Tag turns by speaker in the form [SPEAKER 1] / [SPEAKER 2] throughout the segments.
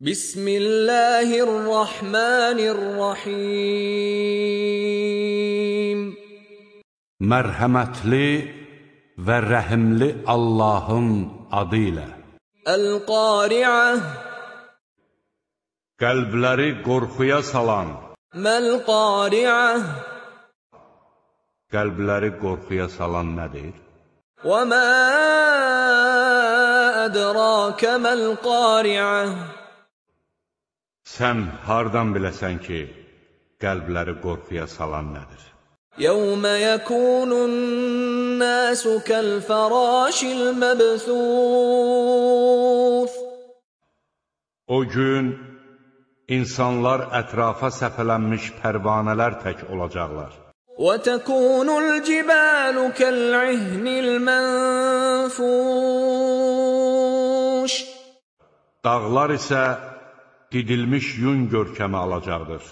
[SPEAKER 1] بسم الله الرحمن الرحيم
[SPEAKER 2] Mərhəmətli və rəhimli Allahın adı ilə.
[SPEAKER 1] القارعة
[SPEAKER 2] Qəlbləri qorxuya salan,
[SPEAKER 1] ما القارعة
[SPEAKER 2] qəlbləri qorxuya salan nədir?
[SPEAKER 1] وما أدراك ما القارعة
[SPEAKER 2] Sən hardan biləsən ki, qəlbləri qorxuya salan nədir?
[SPEAKER 1] يوم يكون الناس كالفراش المبثوث
[SPEAKER 2] O gün insanlar ətrafa səpələnmiş pərvanələr tək olacaqlar.
[SPEAKER 1] وتكون الجبال كالعهن المنفوش
[SPEAKER 2] Dağlar isə didilmiş yun görkəmi alacaqdır.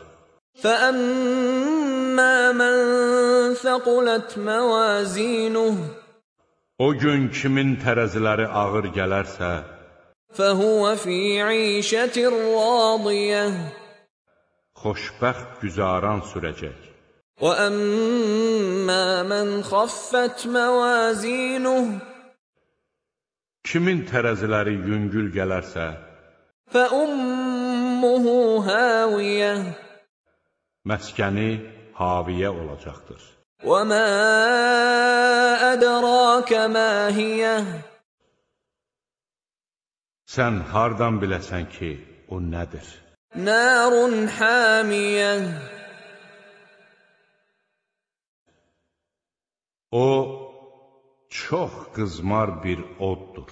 [SPEAKER 1] فأما من ثقلت موازينه
[SPEAKER 2] O gün kimin tərəziləri ağır gələrsə,
[SPEAKER 1] فهو في عيشة راضية
[SPEAKER 2] xoşbəxt güzaran sürəcək.
[SPEAKER 1] وأما من خفت موازينه
[SPEAKER 2] Kimin tərəziləri yüngül gələrsə,
[SPEAKER 1] ummuhu hawiyə
[SPEAKER 2] Məskəni haviyə olacaqdır.
[SPEAKER 1] Və mə ədrakə mə hiyə
[SPEAKER 2] Sən hardan biləsən ki, o nədir?
[SPEAKER 1] Nərun həmiyə
[SPEAKER 2] O çox qızmar bir oddur.